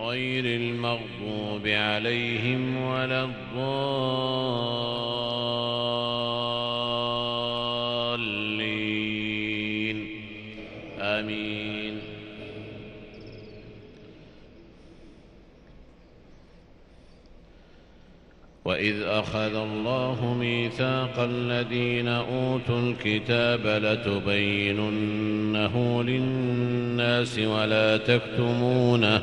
غير المغضوب عليهم ولا الضالين. آمين. وإذ أخذ الله ميثاق الذين أوتوا الكتاب لتبيننه للناس ولا تكتمونه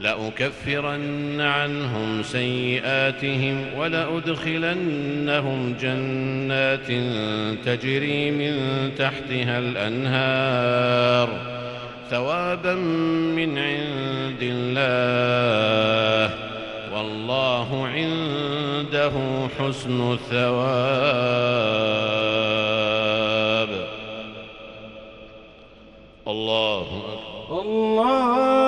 لأكفرن عنهم سيئاتهم ولأدخلنهم جنات تجري من تحتها الأنهار ثوابا من عند الله والله عنده حسن الثواب. الله أكبر. الله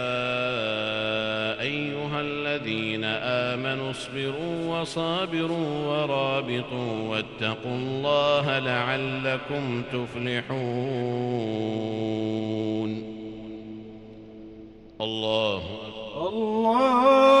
الذين آمنوا اصبروا وصابروا ورابطوا واتقوا الله لعلكم تفلحون. الله الله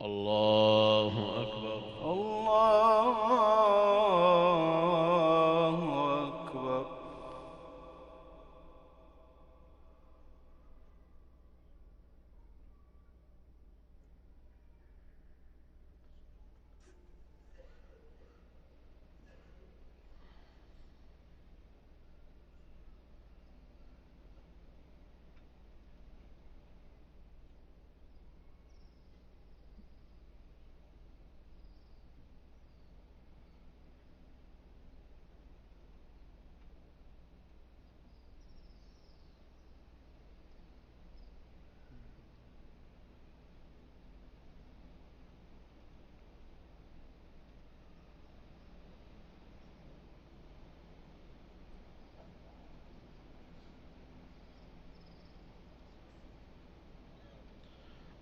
Allah.